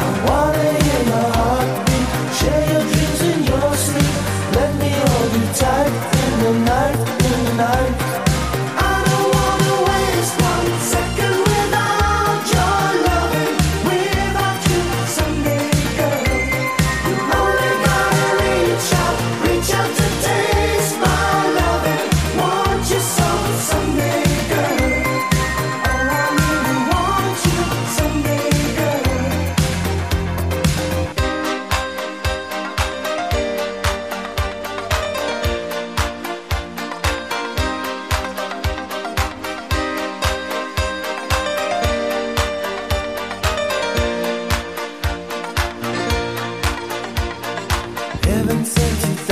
I want haven't sent you